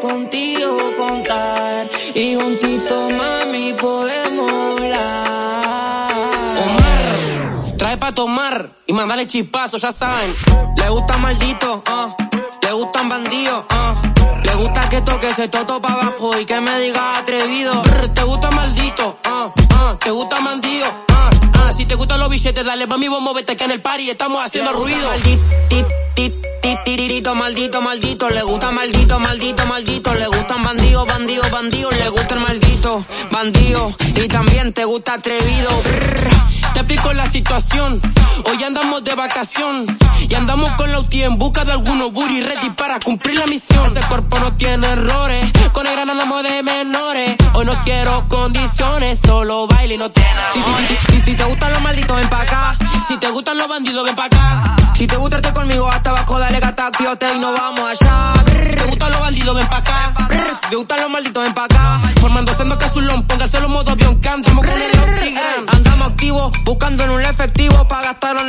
contigo contar y juntito mami podemos volar. Omar, trae pa' tomar y mandarle chispazo, ya saben. Le gusta maldito, ah. Le gustan bandidos, ah. Le gusta que toque ese toto pa' abajo y que me diga atrevido. te gusta maldito, ah, ah. Te gusta bandido, ah, ah. Si te gustan los billetes, dale pa' mi bombo, vete que en el party estamos haciendo ruido. Maldito, maldito, maldito, le gusta maldito, maldito, maldito, le gustan bandidos, bandidos, bandidos, le gusta el maldito, bandido, y también te gusta atrevido. Te explico la situación. Hoy andamos de vacación y andamos con la UTI en busca de algunos booty ready para cumplir la misión. Ese cuerpo no tiene errores, con el gran andamos de menores. Hoy no quiero condiciones, solo baile y no te si, si, te gustan los malditos, ven pa' acá. Si te gustan los bandidos, ven pa' acá. Si te gusta irte conmigo hasta abajo, dale gata, y no vamos allá. ¿Te gustan los bandidos, ven pa' acá? Si te gustan los malditos, ven pa' acá. Formando sendo casulón, póngase los modo avión, cantamos con Andamos activos, buscando en un efectivo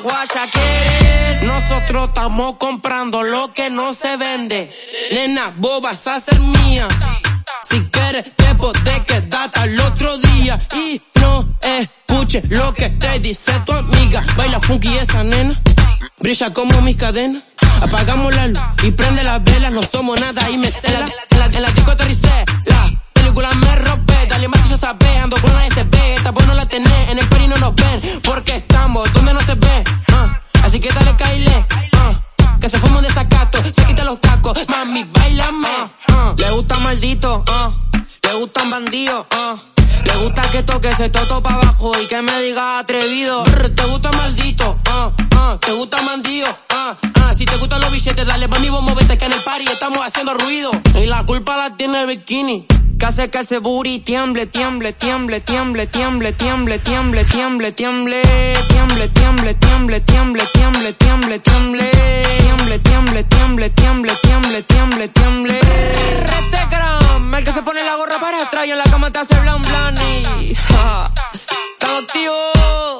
la. Nosotros estamos comprando lo que no se vende. Nena, vos vas a ser mía. Si quieres, te podés quedar hasta el otro día. Y no escuches lo que te dice tu amiga. Baila funky esa nena. Brilla como mis cadenas. Apagamos la luz y prende las velas. No somos nada y me cela. Gusta maldito. Le gustan bandidos. Le gusta que toque ese toto pa' abajo y que me diga atrevido. te gusta maldito, ah, ah, te gusta ah, ah. Si te gustan los billetes, dale pa' mi bombo, vete que en el party estamos haciendo ruido. Y la culpa la tiene el bikini. Que hace que ese booty tiemble, tiemble, tiemble, tiemble, tiemble, tiemble, tiemble, tiemble, tiemble, tiemble, tiemble, atrás y en la cama te hace blan blan y... Estamos activos.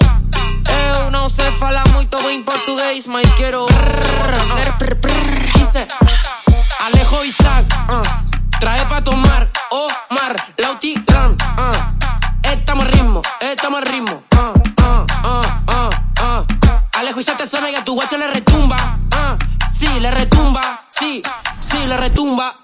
Eu não sei falar muito bem português, mas quero... Dice Alejo Isaac, uh, trae pa' tomar, Omar, Lauti Gran, uh, estamos ritmo, estamos ritmo, uh, uh, uh, uh, Alejo Isaac te suena y a tu guacho le retumba, uh, sí, le retumba, sí, sí, le retumba.